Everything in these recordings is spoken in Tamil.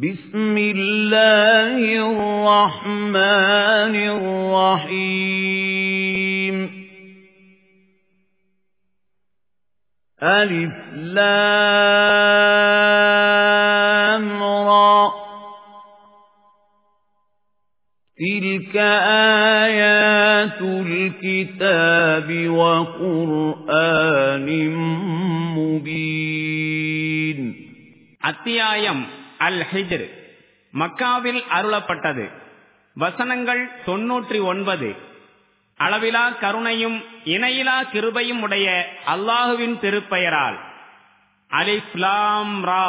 بسم الله الرحمن الرحيم ألف لام را تلك آيات الكتاب وقرآن مبين அத்தியாயம் அல் ஹிஜ்ர் மக்காவில் அருளப்பட்டது வசனங்கள் தொன்னூற்றி ஒன்பது அளவிலா கருணையும் இணையிலா கிருபையும் உடைய அல்லாஹுவின் திருப்பெயரால் அலிஃப்லாம் ரா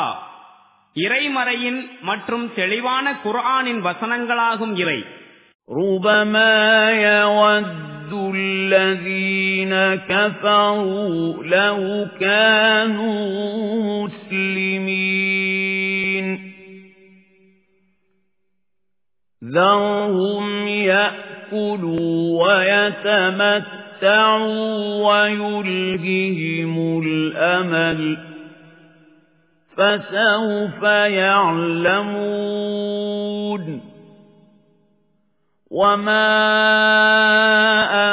இறைமறையின் மற்றும் தெளிவான குர்ஆனின் வசனங்களாகும் இறை ربما يود الذين كفروا لو كانوا مسلمين ذرهم يأكلوا ويتمتعوا ويلههم الأمل فسوف يعلمون وما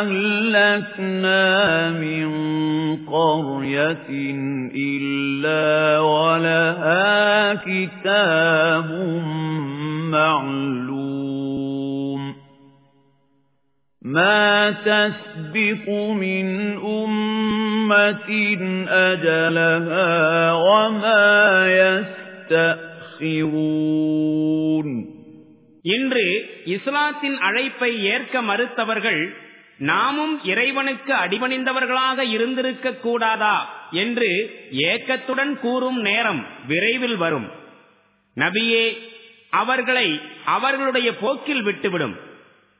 أهلكنا من قرية إلا ولها كتاب معلوم ما تسبق من أمة أجلها وما يستأخرون இன்று இஸ்லாத்தின் அழைப்பை ஏற்க மறுத்தவர்கள் நாமும் இறைவனுக்கு அடிபணிந்தவர்களாக இருந்திருக்க கூடாதா என்று ஏக்கத்துடன் கூறும் நேரம் விரைவில் வரும் நபியே அவர்களை அவர்களுடைய போக்கில் விட்டுவிடும்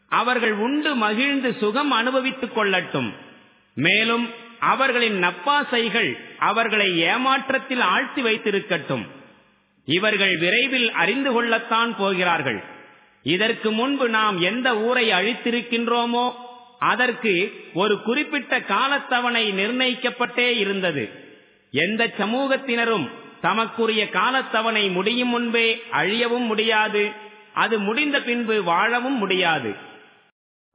அவர்கள் உண்டு மகிழ்ந்து சுகம் அனுபவித்துக் கொள்ளட்டும். மேலும் அவர்களின் நப்பாசைகள் அவர்களை ஏமாற்றத்தில் ஆழ்த்தி வைத்திருக்கட்டும். இவர்கள் விரைவில் அறிந்து கொள்ளத்தான் போகிறார்கள். இதற்கு முன்பு நாம் எந்த ஊரை அழித்திருக்கின்றோமோ அதற்கு ஒரு குறிப்பிட்ட காலத்தவணை நிர்ணயிக்கப்பட்டே இருந்தது. எந்த சமூகத்தினரும் தமக்குரிய காலத்தவணை முடியும் முன்பே அழியவும் முடியாது. அது முடிந்த பின்பு வாழவும் முடியாது.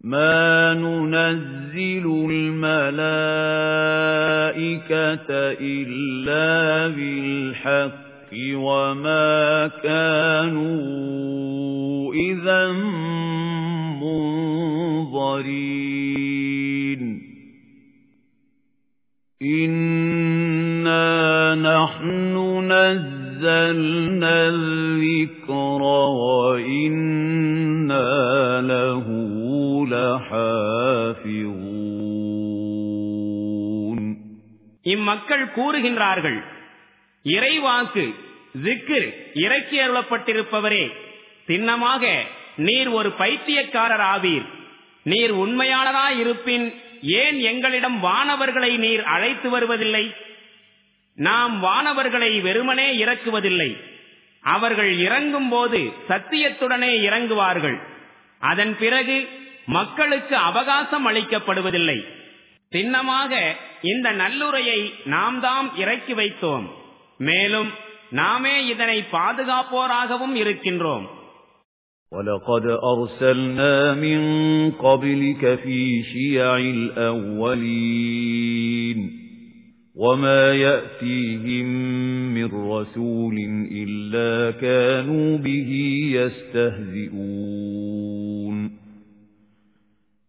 ما ننزل الملائكة إلا بالحق وما كانوا إذا منظرين. إنا نحن نزلنا الذكر وإنا له لحافظون இம்மக்கள் கூறுகின்றார்கள் இறைவாக்கு ஜிக்கிர் இறக்கி அருளப்பட்டிருப்பவரே சின்னமாக நீர் ஒரு பைத்தியக்காரர் ஆவீர் நீர் உண்மையாளராயிருப்பின் ஏன் எங்களிடம் வானவர்களை நீர் அழைத்து வருவதில்லை நாம் வானவர்களை வெறுமனே இறக்குவதில்லை அவர்கள் இறங்கும் போது சத்தியத்துடனே இறங்குவார்கள் அதன் பிறகு மக்களுக்கு அவகாசம் அளிக்கப்படுவதில்லை சின்னமாக இந்த நல்லுரையை நாம் தாம் இறக்கி வைத்தோம் மேலும் நாமே இதனை பாதுகாப்போராகவும் இருக்கின்றோம் وَلَقَدْ أَرْسَلْنَا مِن قَبْلِكَ فِي شِيَعِ الْأَوَّلِينَ وَمَا يَأْتِيهِم مِّن رَّسُولٍ إِلَّا كَانُوا بِهِ يَسْتَهْزِئُونَ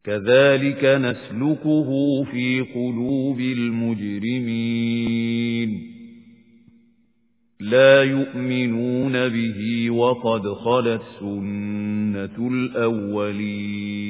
كَذَلِكَ نَسْلُكُهُ فِي قُلُوبِ الْمُجْرِمِينَ لا يؤمنون به وقد خلت سنة الأولين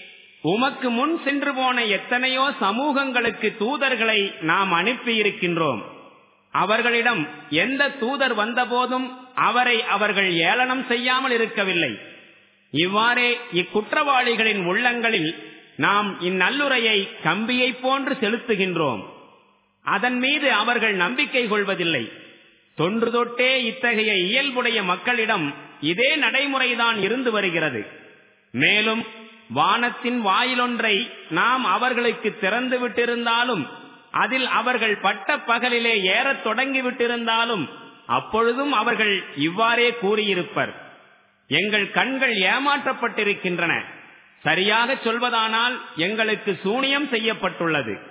உமக்கு முன் சென்று போன எத்தனையோ சமூகங்களுக்கு தூதர்களை நாம் அனுப்பியிருக்கின்றோம் அவர்களிடம் எந்த தூதர் வந்தபோதும் அவரை அவர்கள் ஏளனம் செய்யாமல் இருக்கவில்லை. இவ்வாறே இக்குற்றவாளிகளின் உள்ளங்களில் நாம் இந்நல்லுரையை கம்பியைப் போன்று செலுத்துகின்றோம். அதன் மீது அவர்கள் நம்பிக்கை கொள்வதில்லை. தொன்று தொட்டே இத்தகைய இயல்புடைய மக்களிடம் இதே நடைமுறைதான் இருந்து வருகிறது. மேலும் வானத்தின் வாயிலொன்றை நாம் அவர்களுக்கு திறந்து விட்டிருந்தாலும் அதில் அவர்கள் பட்ட பகலிலே ஏறத் தொடங்கிவிட்டிருந்தாலும் அப்பொழுதும் அவர்கள் இவ்வாறே கூறியிருப்பர். எங்கள் கண்கள் ஏமாற்றப்பட்டிருக்கின்றன. சரியாக சொல்வதானால் எங்களுக்கு சூனியம் செய்யப்பட்டுள்ளது.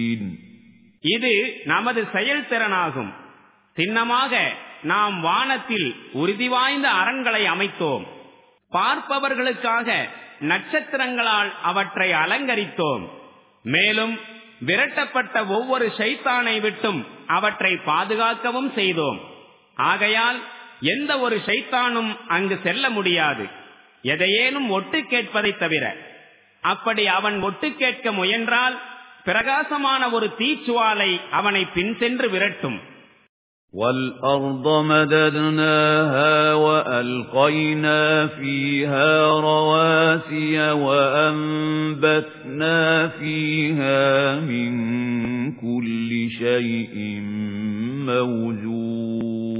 இது நமது செயல்திறனாகும். சின்னமாக நாம் வானத்தில் உறுதி வாய்ந்த அரண்களை அமைத்தோம். பார்ப்பவர்களுக்காக நட்சத்திரங்களால் அவற்றை அலங்கரித்தோம். மேலும் விரட்டப்பட்ட ஒவ்வொரு ஷைத்தானை விட்டும் அவற்றை பாதுகாக்கவும் செய்தோம். ஆகையால் எந்த ஒரு ஷைத்தானும் அங்கு செல்ல முடியாது. எதையேனும் ஒட்டு கேட்பதை தவிர அப்படி அவன் ஒட்டு கேட்க முயன்றால் பிரகாசமான ஒரு தீச்சுவாலை அவனை பின் சென்று விரட்டும் وَالْأَرْضَ مَدَدْنَاهَا وَأَلْقَيْنَا فِيهَا رَوَاسِيَ وَأَنبَتْنَا فِيهَا مِن كُلِّ شَيْءٍ مَّوْزُونٍ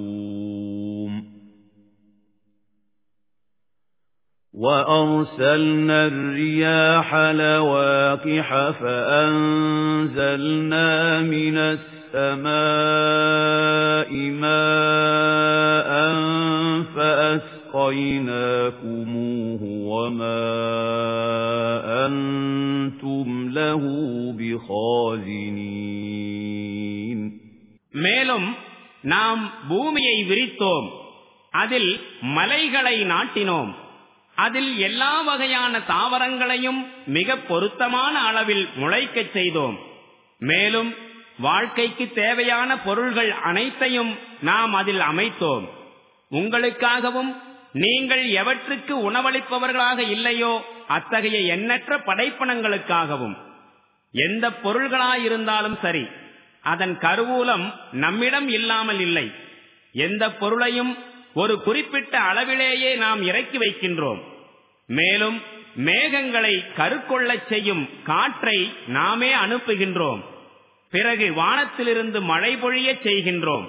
وَأَرْسَلْنَا الرِّيَاحَ لَوَاقِحَ فَأَنزَلْنَا مِنَ السَّمَاءِ مَاءً فَأَسْقَيْنَاكُمُوهُ وَمَا أَنْتُمْ لَهُ بِخَازِنِينَ மேலும் நாம் பூமியை விரித்தோம் அதில் மலைகளை நாட்டினோம் அதில் எல்லா வகையான தாவரங்களையும் மிக பொருத்தமான அளவில் முளைக்கச் செய்தோம். மேலும் வாழ்க்கைக்கு தேவையான பொருள்கள் அனைத்தையும் நாம் அதில் அமைத்தோம். உங்களுக்காகவும் நீங்கள் எவற்றுக்கு உணவளிப்பவர்களாக இல்லையோ அத்தகைய எண்ணற்ற படைப்பணங்களுக்காகவும் எந்த பொருள்களாயிருந்தாலும் சரி அதன் கருவூலம் நம்மிடம் இல்லாமல் இல்லை. எந்த பொருளையும் ஒரு குறிப்பிட்ட அளவிலேயே நாம் இறக்கி வைக்கின்றோம் மேலும் மேகங்களை கருக்கொள்ளச் செய்யும் காற்றை நாமே அனுப்புகின்றோம் பிறகு வானத்திலிருந்து மழை பொழியச் செய்கின்றோம்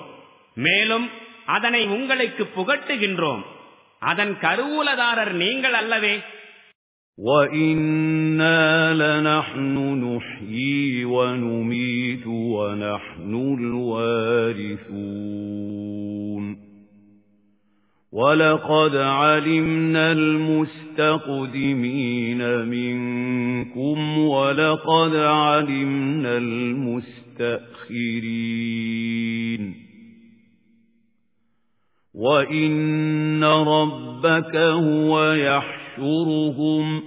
மேலும் அதனை உங்களுக்கு புகட்டுகின்றோம் அதன் கருவூலதாரர் நீங்கள் அல்லவே وَإِنَّا لَنَحْنُ نُحْيِي وَنُمِيتُ وَنَحْنُ الْوَارِثُونَ وَلَقَدْ عَلِمْنَا الْمُسْتَقْدِمِينَ مِنكُمْ وَلَقَدْ عَلِمْنَا الْمُسْتَأْخِرِينَ وَإِنَّ رَبَّكَ هُوَ يَحْشُرُهُمْ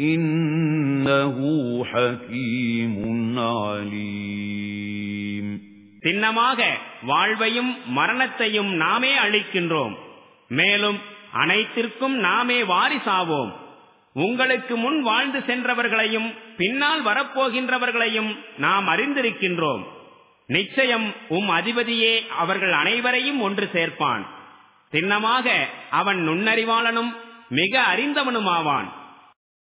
إِنَّهُ حَكِيمٌ عَلِيمٌ சின்னமாக வாழ்வையும் மரணத்தையும் நாமே அளிக்கின்றோம் மேலும் அனைத்திற்கும் நாமே வாரிசாவோம். உங்களுக்கு முன் வாழ்ந்து சென்றவர்களையும் பின்னால் வரப்போகின்றவர்களையும் நாம் அறிந்திருக்கின்றோம். நிச்சயம் உம் அதிபதியே அவர்கள் அனைவரையும் ஒன்று சேர்ப்பான். சின்னமாக அவன் நுண்ணறிவாளனும் மிக அறிந்தவனுமாவான்.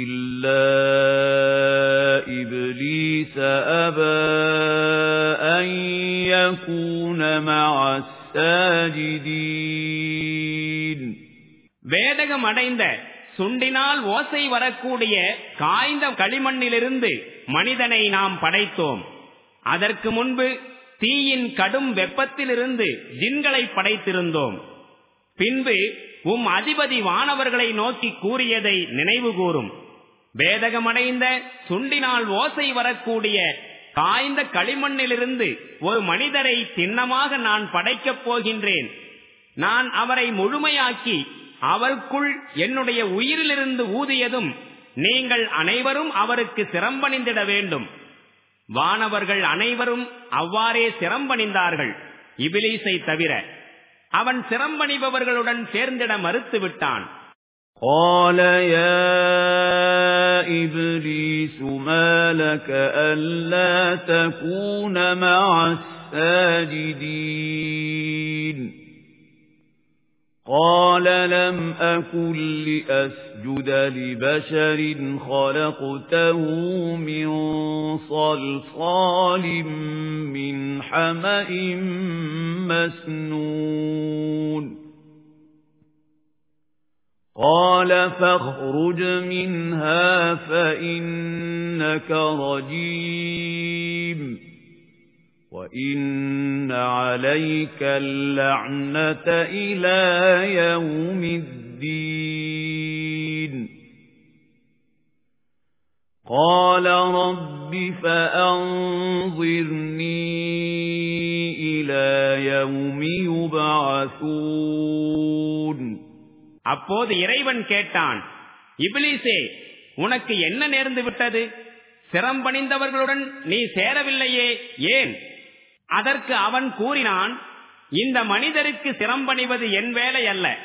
إِلَّا إِبْلِيسَ أَبَى أَن يَكُونَ مَعَ السَّاجِدِينَ வேதகம் அடைந்த சுண்டினால் ஓசை வரக்கூடிய காய்ந்த களிமண்ணிலிருந்து மனிதனை நாம் படைத்தோம் அதற்கு முன்பு தீயின் கடும் வெப்பத்திலிருந்து ஜின்களை படைத்திருந்தோம் பின்பு உம் அதிபதி வானவர்களை நோக்கி கூறியதை நினைவு கூறும் வேதகமடைந்த சுண்டினால் ஓசை வரக்கூடிய காய்ந்த களிமண்ணிலிருந்து ஒரு மனிதரை திண்ணமாக நான் படைக்கப் போகின்றேன். நான் அவரை முழுமையாக்கி அவருக்குள் என்னுடைய உயிரிலிருந்து ஊதியதும் நீங்கள் அனைவரும் அவருக்கு சிரம்பணிந்திட வேண்டும். வானவர்கள் அனைவரும் அவ்வாறே சிரம்பணிந்தார்கள் இபிலீசை தவிர. அவன் சிரம்பணிபவர்களுடன் சேர்ந்திட மறுத்துவிட்டான். إبليس ما لك ألا تكون مع الساجدين قال لم أكن لأسجد لبشر خلقته من صلصال من حمأ مسنون قال فاخرج منها فإنك رجيم وَإِنَّ عَلَيْكَ اللَّعْنَةَ إِلَى يَوْمِ الدِّينِ قَالَ رَبِّ فَأَنظِرْنِي إِلَى يَوْمِ يُبْعَثُونَ அப்போது இறைவன் கேட்டான் இபிலிசே உனக்கு என்ன நேர்ந்து விட்டது? சிரம்பணிந்தவர்களுடன் நீ சேரவில்லையே ஏன்? அதற்கு அவன் கூறினான் இந்த மனிதருக்கு சிரம்பணிவது என் வேலை அல்ல.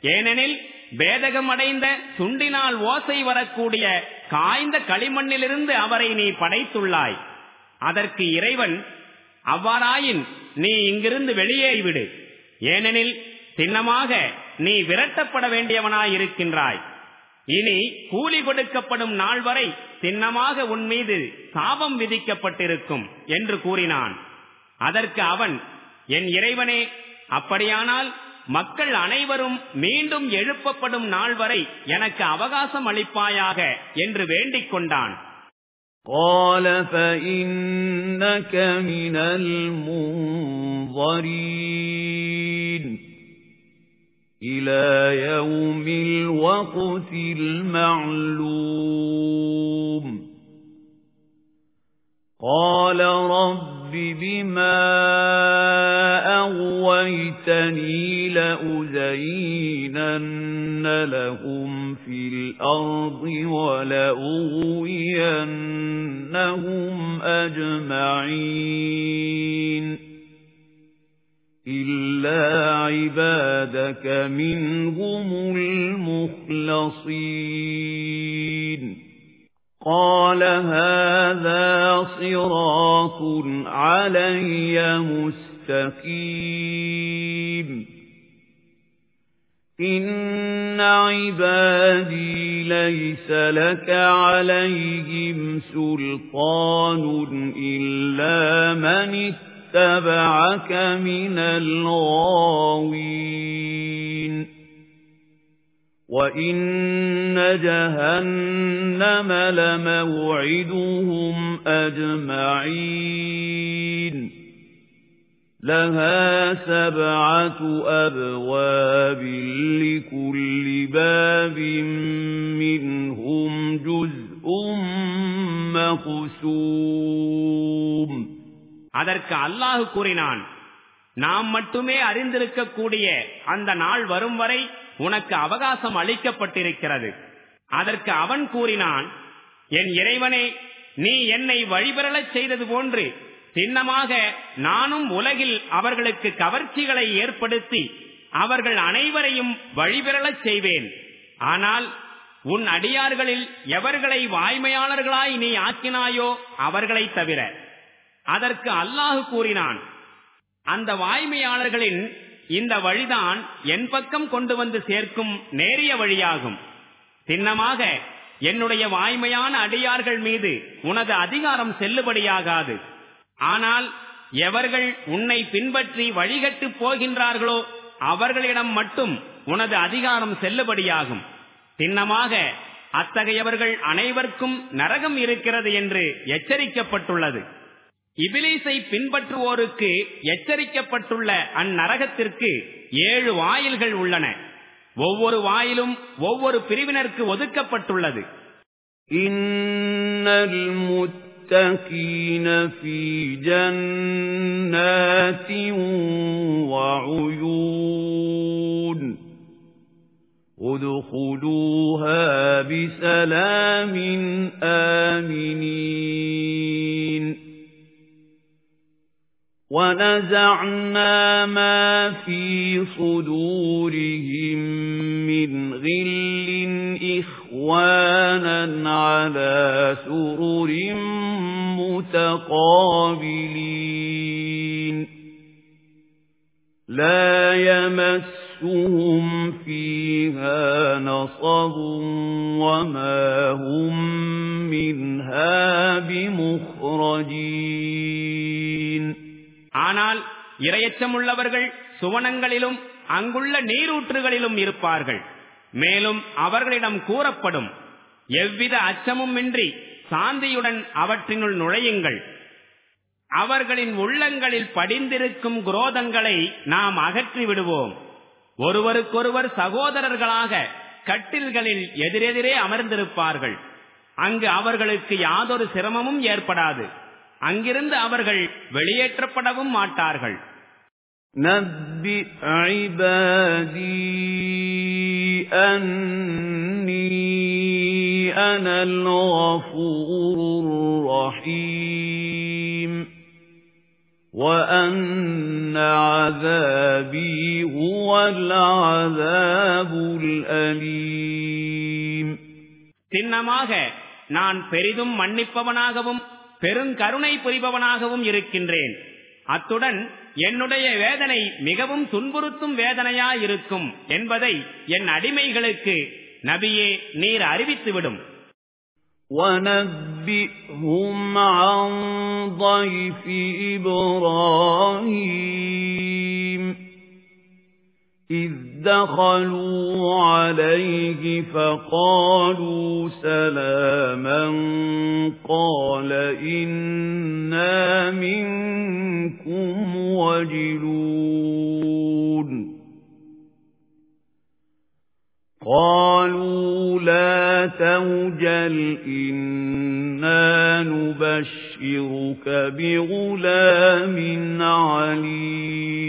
ஏனெனில் வேதகம் அடைந்த சுண்டினால் ஓசை வரக்கூடிய காய்ந்த களிமண்ணிலிருந்து அவரை நீ படைத்துள்ளாய். அதற்கு இறைவன் அவ்வாறாயின் நீ இங்கிருந்து வெளியேறிவிடு. ஏனெனில் சின்னமாக நீ விரட்டப்பட வேண்டியவனாயிருக்கின்றாய் இனி கூலி கொடுக்கப்படும் நாள் வரை சின்னமாக உன் மீது சாபம் விதிக்கப்பட்டிருக்கும் என்று கூறினான் அதற்கு அவன் என் இறைவனே அப்படியானால் மக்கள் அனைவரும் மீண்டும் எழுப்பப்படும் நாள் வரை எனக்கு அவகாசம் அளிப்பாயாக என்று வேண்டிக் கொண்டான் قال فإنك من المنظرين إلى يوم الوقت المعلوم. قال رب بما أغويتني لأزينن لهم في الأرض ولأغوينهم أجمعين. إلا عبادك منهم المخلصين قال هذا صراط علي مستقيم إن عبادي ليس لك عليهم سلطان إلا من اتبعك من الغاوين. وَإِنَّ جَهَنَّمَ لَمَوْعِدُهُمْ أَجْمَعِينَ. لَهَا سَبْعَةُ أَبْوَابٍ لِكُلِّ بَابٍ அதற்கு அல்லாஹ் கூறினான் நாம் மட்டுமே அறிந்திருக்கக்கூடிய அந்த நாள் வரும் வரை உனக்கு அவகாசம் அளிக்கப்பட்டிருக்கிறது. அதற்கு அவன் கூறினான் என் இறைவனே நீ என்னை வழிபெறலச் செய்தது போன்று சின்னமாக நானும் உலகில் அவர்களுக்கு கவர்ச்சிகளை ஏற்படுத்தி அவர்கள் அனைவரையும் வழிபெறலச் செய்வேன். ஆனால் உன் அடியார்களில் எவர்களை வாய்மையாளர்களாய் நீ ஆக்கினாயோ அவர்களை தவிர அதற்கு அல்லாஹு கூறினான். அந்த வாய்மையாளர்களின் இந்த வழிதான் என் பக்கம் கொண்டு வந்து சேர்க்கும் நேரிய வழியாகும். சின்னமாக என்னுடைய வாய்மையான அடியார்கள் மீது உனது அதிகாரம் செல்லுபடியாகாது. ஆனால் எவர்கள் உன்னை பின்பற்றி வழிகட்டு போகின்றார்களோ அவர்களிடம் மட்டும் உனது அதிகாரம் செல்லுபடியாகும். சின்னமாக அத்தகையவர்கள் அனைவருக்கும் நரகம் இருக்கிறது என்று எச்சரிக்கப்பட்டுள்ளது. இபிலிசை பின்பற்றுவோருக்கு எச்சரிக்கப்பட்டுள்ள அந்நரகத்திற்கு ஏழு வாயில்கள் உள்ளன ஒவ்வொரு வாயிலும் ஒவ்வொரு பிரிவினருக்கு ஒதுக்கப்பட்டுள்ளது இன்னல் முத்தகீன ஃபீ ஜன்னாத்தின் வஉயூன் ادخلوها بسلام آمنين وَنَزَعْنَا مَا فِي صُدُورِهِم مِّنْ غِلٍّ إِخْوَانًا عَلَى سُرُرٍ مُتَقَابِلِينَ. لَا يَمَسُّهُمْ فِيهَا نَصَبٌ وَمَا هُمْ مِنْهَا بِمُخْرَجِينَ. ஆனால் இரையச்சமுள்ளவர்கள் சுவனங்களிலும் அங்குள்ள நீரூற்றுகளிலும் இருப்பார்கள். மேலும் அவர்களிடம் கூறப்படும் எவ்வித அச்சமுமின்றி சாந்தியுடன் அவற்றினுள் நுழையுங்கள். அவர்களின் உள்ளங்களில் படிந்திருக்கும் குரோதங்களை நாம் அகற்றி விடுவோம். ஒருவருக்கொருவர் சகோதரர்களாக கட்டில்களில் எதிரெதிரே அமர்ந்திருப்பார்கள். அங்கு அவர்களுக்கு யாதொரு சிரமமும் ஏற்படாது. அங்கிருந்து அவர்கள் வெளியேற்றப்படவும் மாட்டார்கள் نبئ عبادي أني أنا الغفور الرحيم وأن عذابي هو العذاب الأليم சின்னமாக நான் பெரிதும் மன்னிப்பவனாகவும் பெருங்கருணை புரிபவனாகவும் இருக்கின்றேன் அத்துடன் என்னுடைய வேதனை மிகவும் துன்புறுத்தும் வேதனையாயிருக்கும் என்பதை என் அடிமைகளுக்கு நபியே நீர் அறிவித்துவிடும் وَنَبِّئْهُمْ عَنْ ضَيْفِ إِبْرَاهِيمَ إِذْ دَخَلُوا عَلَيْهِ فَقَالُوا سَلَامًا قَالَ إِنَّا مِنكُمْ وَجِلُونَ قَالُوا لَا تَوْجَلْ إِنَّا نُبَشِّرُكَ بِغُلَامٍ عَلِيمٍ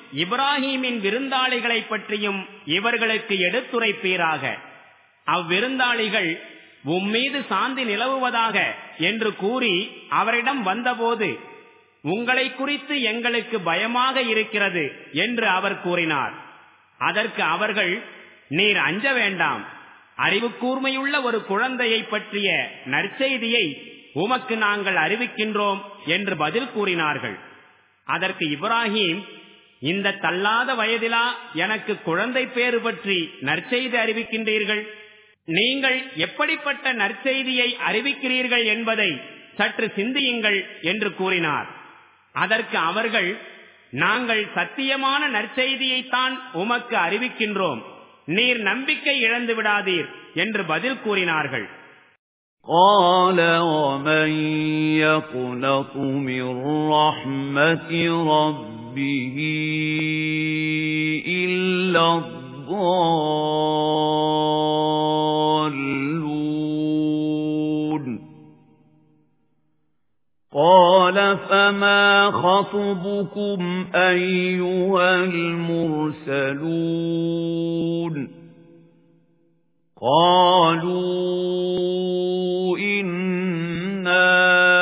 இப்ராஹீமின் விருந்தாளிகளைப் பற்றியும் இவர்களுக்கு எடுத்துரைப்பீராக அவ்விருந்தாளிகள் உம்மீது சாந்தி நிலவுவதாக என்று கூறி அவரிடம் வந்தபோது உங்களை குறித்து எங்களுக்கு பயமாக இருக்கிறது என்று அவர் கூறினார். அதற்கு அவர்கள் நீர் அஞ்ச வேண்டாம். அறிவு கூர்மையுள்ள ஒரு குழந்தையை பற்றிய நற்செய்தியை உமக்கு நாங்கள் அறிவிக்கின்றோம் என்று பதில் கூறினார்கள். அதற்கு இப்ராஹிம் இந்த தள்ளாத வயதிலா எனக்கு குழந்தை பேறு பற்றி நற்செய்தி அறிவிக்கின்றீர்கள் நீங்கள் எப்படிப்பட்ட நற்செய்தியை அறிவிக்கிறீர்கள் என்பதை சற்று சிந்தியுங்கள் என்று கூறினார் அதற்கு அவர்கள் நாங்கள் சத்தியமான நற்செய்தியைத்தான் உமக்கு அறிவிக்கின்றோம் நீர் நம்பிக்கை இழந்து விடாதீர் என்று பதில் கூறினார்கள் قال ومن يقنط من رحمة ربه إلا الضالون قال فما خطبكم أيها المرسلون قالوا إنا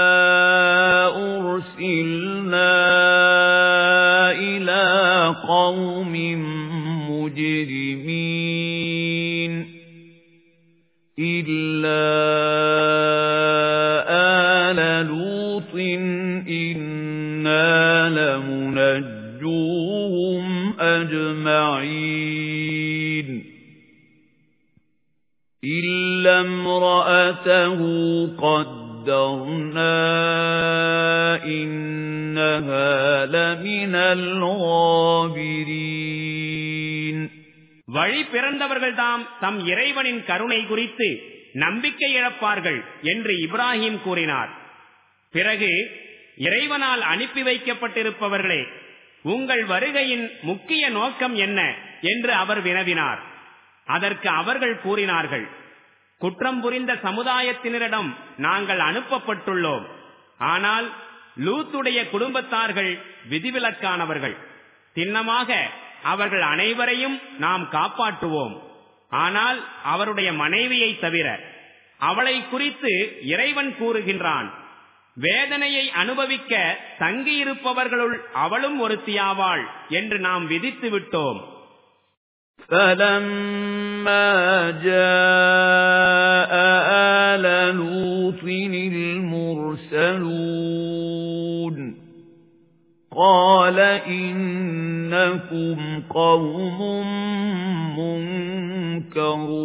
أجمعين إلا امرأته قدرنا إنها لمن الغابرين வழி பிறந்தவர்கள்தாம் தம் இறைவனின் கருணை குறித்து நம்பிக்கை இழப்பார்கள் என்று இப்ராஹிம் கூறினார் பிறகு இறைவனால் அனுப்பி வைக்கப்பட்டிருப்பவர்களே உங்கள் வருகையின் முக்கிய நோக்கம் என்ன என்று அவர் வினவினார். அதற்கு அவர்கள் கூறினார்கள் குற்றம் புரிந்த சமுதாயத்தினரிடம் நாங்கள் அனுப்பப்பட்டுள்ளோம். ஆனால் லூத்துடைய குடும்பத்தார்கள் விதிவிலக்கானவர்கள். சின்னமாக அவர்கள் அனைவரையும் நாம் காப்பாற்றுவோம். ஆனால் அவருடைய மனைவியை தவிர அவளை குறித்து இறைவன் கூறுகின்றான். வேதனையை அனுபவிக்க தங்கியிருப்பவர்களுள் அவளும் ஒருத்தியாவாள் என்று நாம் விதித்து விட்டோம் فَلَمَّا جَاءَ آلَ لُوطٍ الْمُرْسَلُونَ قَالَ إِنَّكُمْ قَوْمٌ مُنكَرُونَ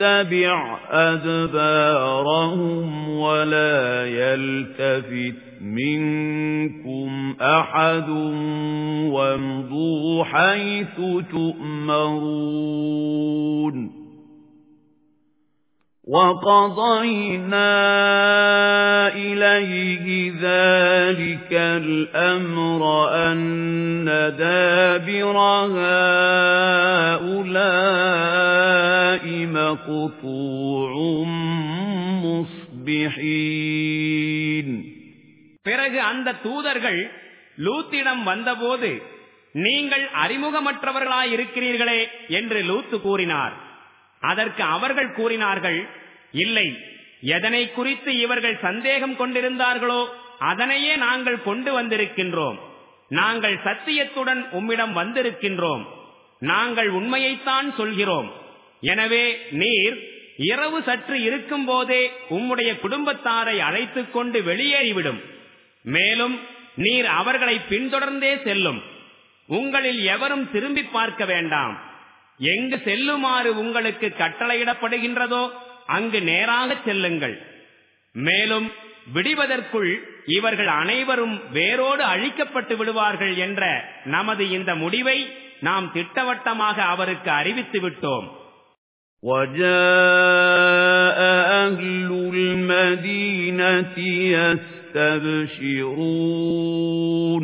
وَاتَّبِعْ أَدْبَارَهُمْ وَلَا يَلْتَفِتْ مِنكُمْ أَحَدٌ وَامْضُوا حَيْثُ تُؤْمَرُونَ وَقَضَيْنَا إِلَيْهِ ذَلِكَ الْأَمْرَ أَنَّ دَابِرَ هَؤُلَاءِ مَقْطُوعٌ مُصْبِحِينَ பிறகு அந்த தூதர்கள் லூத்திடம் வந்தபோது நீங்கள் அறிமுகமற்றவர்களாயிருக்கிறீர்களே என்று லூத்து கூறினார் அதற்கு அவர்கள் கூறினார்கள் இல்லை எதனை குறித்து இவர்கள் சந்தேகம் கொண்டிருந்தார்களோ அதனையே நாங்கள் கொண்டு வந்திருக்கின்றோம். நாங்கள் சத்தியத்துடன் உம்மிடம் வந்திருக்கின்றோம். நாங்கள் உண்மையைத்தான் சொல்கிறோம். எனவே நீர் இரவு சற்று இருக்கும் போதே உம்முடைய குடும்பத்தாரை அழைத்துக் கொண்டு வெளியேறிவிடும். மேலும் நீர் அவர்களை பின்தொடர்ந்தே செல்லும். உங்களில் எவரும் திரும்பி பார்க்க வேண்டாம். எங்கு செல்லுமாறு உங்களுக்கு கட்டளையிடப்படுகின்றதோ அங்கு நேராக செல்லுங்கள் மேலும் விடிவதற்குள் இவர்கள் அனைவரும் வேரோடு அழிக்கப்பட்டு விடுவார்கள் என்ற நமது இந்த முடிவை நாம் திட்டவட்டமாக அவருக்கு அறிவித்து விட்டோம் وَجَاءَ أَهْلُ الْمَدِينَةِ يَسْتَبْشِرُونَ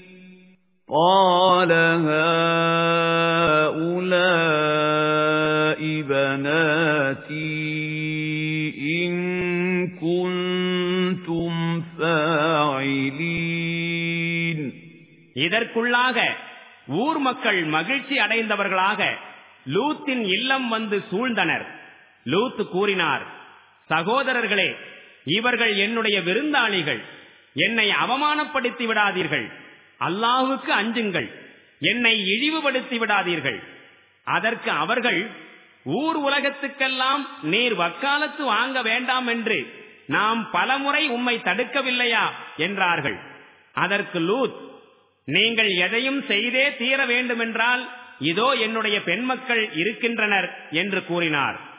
قال هؤلاء بناتي إن كنتم فاعلين இதற்குள்ளாக ஊர் மக்கள் மகிழ்ச்சி அடைந்தவர்களாக லூத்தின் இல்லம் வந்து சூழ்ந்தனர் லூத் கூறினார் சகோதரர்களே இவர்கள் என்னுடைய விருந்தாளிகள் என்னை அவமானப்படுத்தி விடாதீர்கள் அல்லாஹுக்கு அஞ்சுங்கள். என்னை இழிவுபடுத்தி விடாதீர்கள். அதற்கு அவர்கள் ஊர் உலகத்துக்கெல்லாம் நீர் வக்காலத்து வாங்க வேண்டாம் என்று நாம் பலமுறை உம்மை தடுக்கவில்லையா? என்றார்கள். அதற்கு லூத் நீங்கள் எதையும் செய்தே தீர வேண்டுமென்றால் இதோ என்னுடைய பெண்மக்கள் இருக்கின்றனர் என்று கூறினார்.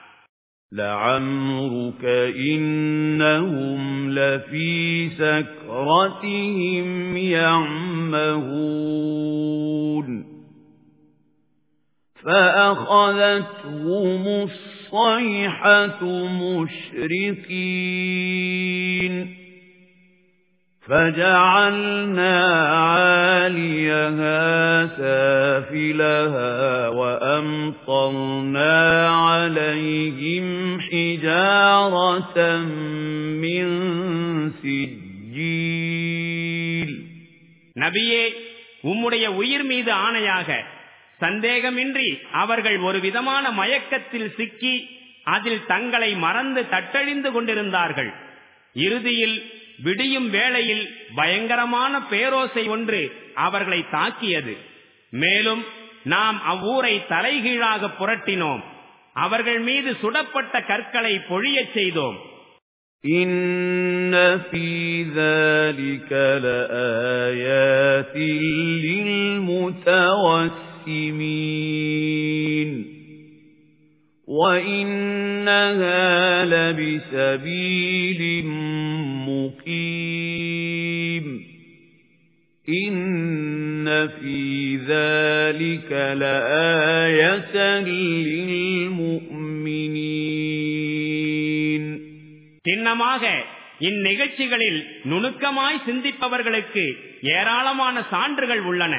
لعمرك إنهم لفي سكرتهم يعمهون. فأخذتهم الصيحة مشرقين. فجعلنا عاليها سافلها وأمطرنا عليهم حجارة من سجيل நபியே உம்முடைய உயிர் மீது ஆணையாக சந்தேகமின்றி அவர்கள் ஒரு விதமான மயக்கத்தில் சிக்கி அதில் தங்களை மறந்து தட்டழிந்து கொண்டிருந்தார்கள் இறுதியில் விடியும் வேளையில் பயங்கரமான பேரோசை ஒன்று அவர்களை தாக்கியது மேலும் நாம் அவ்வூரை தலைகீழாக புரட்டினோம் அவர்கள் மீது சுடப்பட்ட கற்களை பொழியச் செய்தோம் إن في ذلك لآيات للمتوسمين وَإِنَّهَا لَبِسَبِيلٍ مُقِيمٍ إِنَّ فِي ذَلِكَ لَآيَةً لِلْمُؤْمِنِينَ சின்னமாக இந்நிகழ்ச்சிகளில் நுணுக்கமாய் சிந்திப்பவர்களுக்கு ஏராளமான சான்றுகள் உள்ளன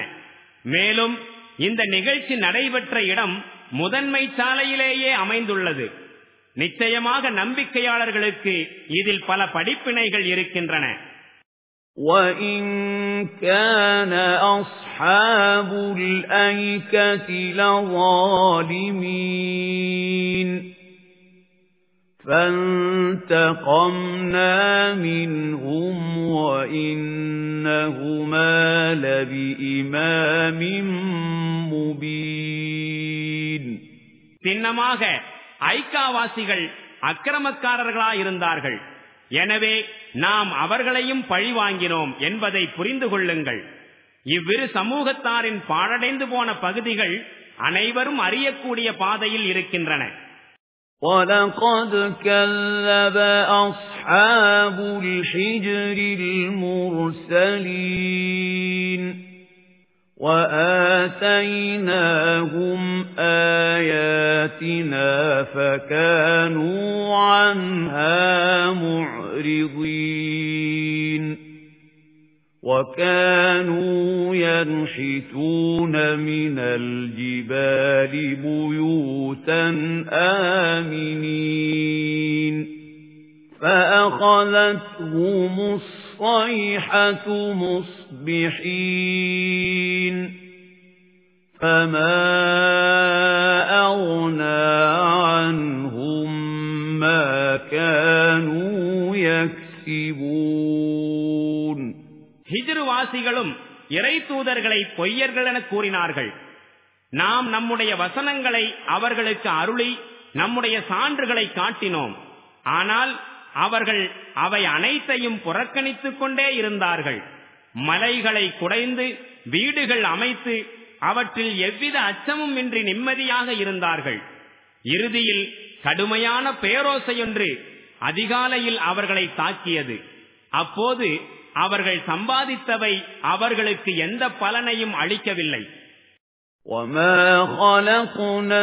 மேலும் இந்த நிகழ்ச்சி நடைபெற்ற இடம் முதன்மை சாலையிலேயே அமைந்துள்ளது நிச்சயமாக நம்பிக்கையாளர்களுக்கு இதில் பல படிப்பினைகள் இருக்கின்றன وَإِن كَانَ أَصْحَابُ الْأَيْكَةِ لَظَالِمِينَ فَانْتَقَمْنَا مِنْهُمْ وَإِنَّهُمَا لَبِإِمَامٍ مُبِينٍ சின்னமாக ஐக்காவாசிகள் அக்கிரமக்காரர்களாயிருந்தார்கள் எனவே நாம் அவர்களையும் பழிவாங்கினோம் என்பதை புரிந்து கொள்ளுங்கள் இவ்விரு சமூகத்தாரின் பாழடைந்து போன பகுதிகள் அனைவரும் அறியக்கூடிய பாதையில் இருக்கின்றன وَلَقَدْ كَذَّبَ أَصْحَابُ الْحِجْرِ الْمُرْسَلِينَ آتَيْنَاهُمْ آيَاتِنَا فَكَانُوا عَنْهَا مُعْرِضِينَ. وَكَانُوا يَنْحِتُونَ مِنَ الْجِبَالِ بُيُوتًا آمِنِينَ. فَأَخَذَتْهُمُ الصَّيْحَةُ مُصْبِحِينَ فَمَا أَغْنَى عَنْهُمْ مَا كَانُوا يَكْسِبُونَ ஹிஜ்ருவாசிகளும் இறை தூதர்களை பொய்யர்கள் என கூறினார்கள் நாம் நம்முடைய வசனங்களை அவர்களுக்கு அருளி நம்முடைய சான்றுகளை காட்டினோம் ஆனால் அவர்கள் அவை அனைத்தையும் புறக்கணித்துக் கொண்டே இருந்தார்கள் மலைகளை குடைந்து வீடுகள் அமைத்து அவற்றில் எவ்வித அச்சமும் இன்றி நிம்மதியாக இருந்தார்கள் இறுதியில் கடுமையான பேரோசையொன்று அதிகாலையில் அவர்களை தாக்கியது அப்போது அவர்கள் சம்பாதித்தவை அவர்களுக்கு எந்த பலனையும் அளிக்கவில்லை وَمَا خَلَقْنَا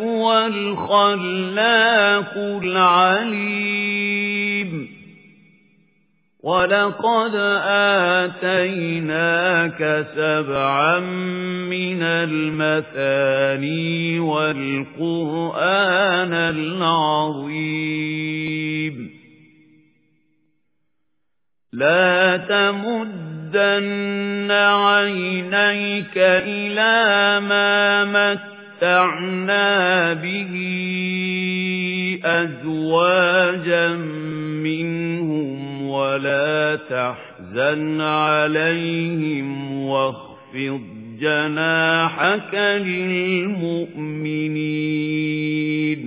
هُوَ الْخَلَّاقُ الْعَلِيمُ وَلَقَدْ آتَيْنَاكَ سَبْعًا مِنَ الْمَثَانِي وَالْقُرْآنَ الْعَظِيمَ لَا تَمُدَّنَّ عَيْنَيْكَ إِلَى مَا مَتَّعْنَا بِهِ أَزْوَاجًا مِنْهُمْ وَلَا تَحْزَنْ عَلَيْهِمْ وَاخْفِضْ جَنَاحَكَ لِلْمُؤْمِنِينَ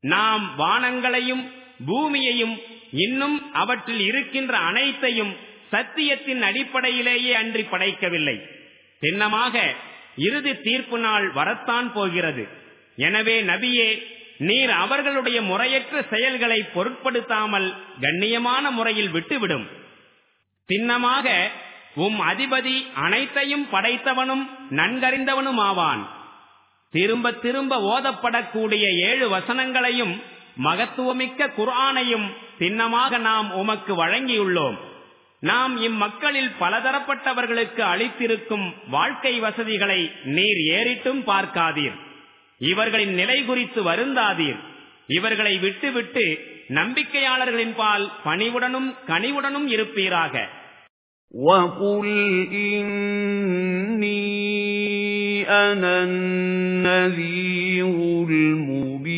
நாம் வானங்களையும் பூமியையும் இன்னும் அவற்றில் இருக்கின்ற அனைத்தையும் சத்தியத்தின் அடிப்படையிலேயே அன்றி படைக்கவில்லை சின்னமாக இறுதி தீர்ப்பு நாள் வரத்தான் போகிறது. எனவே நபியே நீர் அவர்களுடைய முறையற்ற செயல்களை பொருட்படுத்தாமல் கண்ணியமான முறையில் விட்டுவிடும். சின்னமாக உம் அதிபதி அனைத்தையும் படைத்தவனும் நன்கறிந்தவனும் ஆவான். திரும்ப திரும்ப ஓதப்படக்கூடிய ஏழு வசனங்களையும் மகத்துவமிக்க குர்ஆனையும் சின்னமாக நாம் உமக்கு வழங்கியுள்ளோம். நாம் இம்மக்களில் பலதரப்பட்டவர்களுக்கு அளித்திருக்கும் வாழ்க்கை வசதிகளை நீர் ஏறிட்டும் பார்க்காதீர் இவர்களின் நிலை குறித்து வருந்தாதீர் இவர்களை விட்டுவிட்டு நம்பிக்கையாளர்களின் பால் பணிவுடனும் கனிவுடனும் இருப்பீராக وَقُلْ إِنِّي أَنَا النَّذِيرُ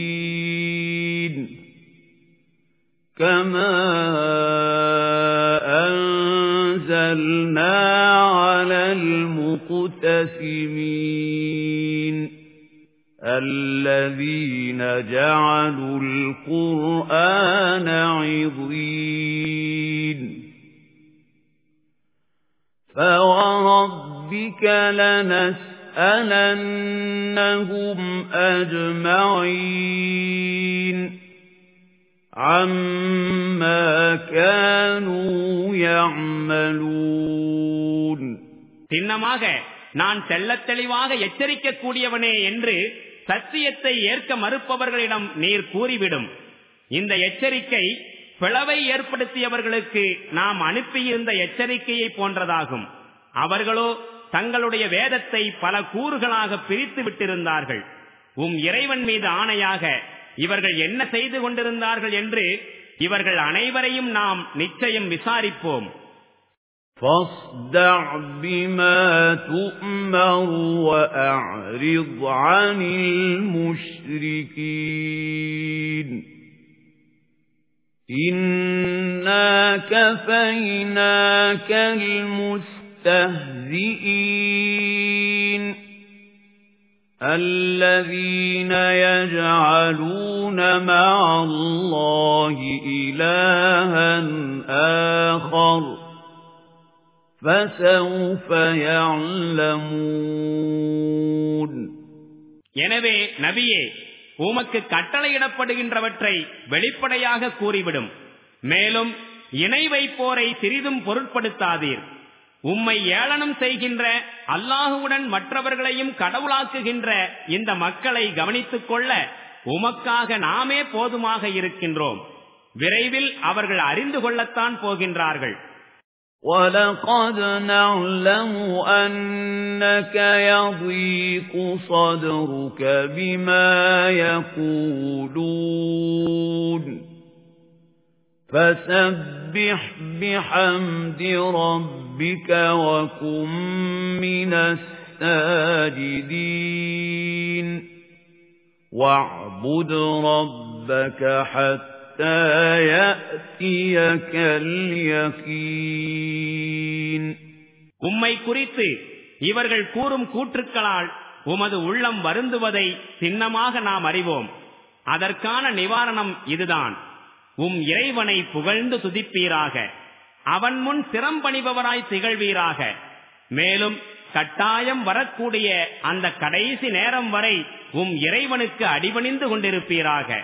الْمُبِينُ كَمَا أَنزَلْنَا عَلَى الْمُقْتَسِمِينَ الَّذِينَ جَعَلُوا الْقُرْآنَ عِضِينَ فَوَرَبِّكَ لَنَسْأَلَنَّهُمْ أَجْمَعِينَ عَمَّا كَانُوا يَعْمَلُونَ சின்னமாக நான் தெள்ளத் தெளிவாக எச்சரிக்கக் கூடியவனே என்று சத்தியத்தை ஏற்க மறுப்பவர்களிடம் நீர் கூறிவிடும். இந்த எச்சரிக்கை பிளவை ஏற்படுத்தியவர்களுக்கு நாம் அனுப்பியிருந்த எச்சரிக்கையை போன்றதாகும். அவர்களோ தங்களுடைய வேதத்தை பல கூறுகளாக பிரித்து விட்டிருந்தார்கள். உம் இறைவன் மீது ஆணையாக இவர்கள் என்ன செய்து கொண்டிருந்தார்கள் என்று இவர்கள் அனைவரையும் நாம் நிச்சயம் விசாரிப்போம் فاصدع بما تؤمر وأعرض عن المشركين إنا كفيناك المستهزئين الذين يجعلون مع الله إلها آخر فسوف يعلمون எனவே நபியே உமக்கு கட்டளையிடப்படுகின்றவற்றை வெளிப்படையாக கூறிவிடும் மேலும் இணை வைப்போரை சிறிதும் பொருட்படுத்தாதீர் உம்மை ஏளனம் செய்கின்ற அல்லாஹுவுடன் மற்றவர்களையும் கடவுளாக்குகின்ற இந்த மக்களை கவனித்துக் கொள்ள உமக்காக நாமே போதுமாக இருக்கின்றோம் விரைவில் அவர்கள் அறிந்து கொள்ளத்தான் போகின்றார்கள் وَلَقَدْ نَعْلَمُ أَنَّكَ يَضِيقُ صَدْرُكَ بِمَا يَقُولُونَ فَسَبِّحْ بِحَمْدِ رَبِّكَ وَكُن مِّنَ السَّاجِدِينَ وَاعْبُدْ رَبَّكَ حَتَّى يَأْتِيَكَ الْيَقِينُ உம்மை குறித்து இவர்கள் கூறும் கூற்றுக்களால் உமது உள்ளம் வருந்துவதை சின்னமாக நாம் அறிவோம் அதற்கான நிவாரணம் இதுதான் உம் இறைவனை புகழ்ந்து துதிப்பீராக. அவன் முன் திறம்பணிபவராய் திகழ்வீராக. மேலும் கட்டாயம் வரக்கூடிய அந்த கடைசி நேரம் வரை உம் இறைவனுக்கு அடிபணிந்து கொண்டிருப்பீராக.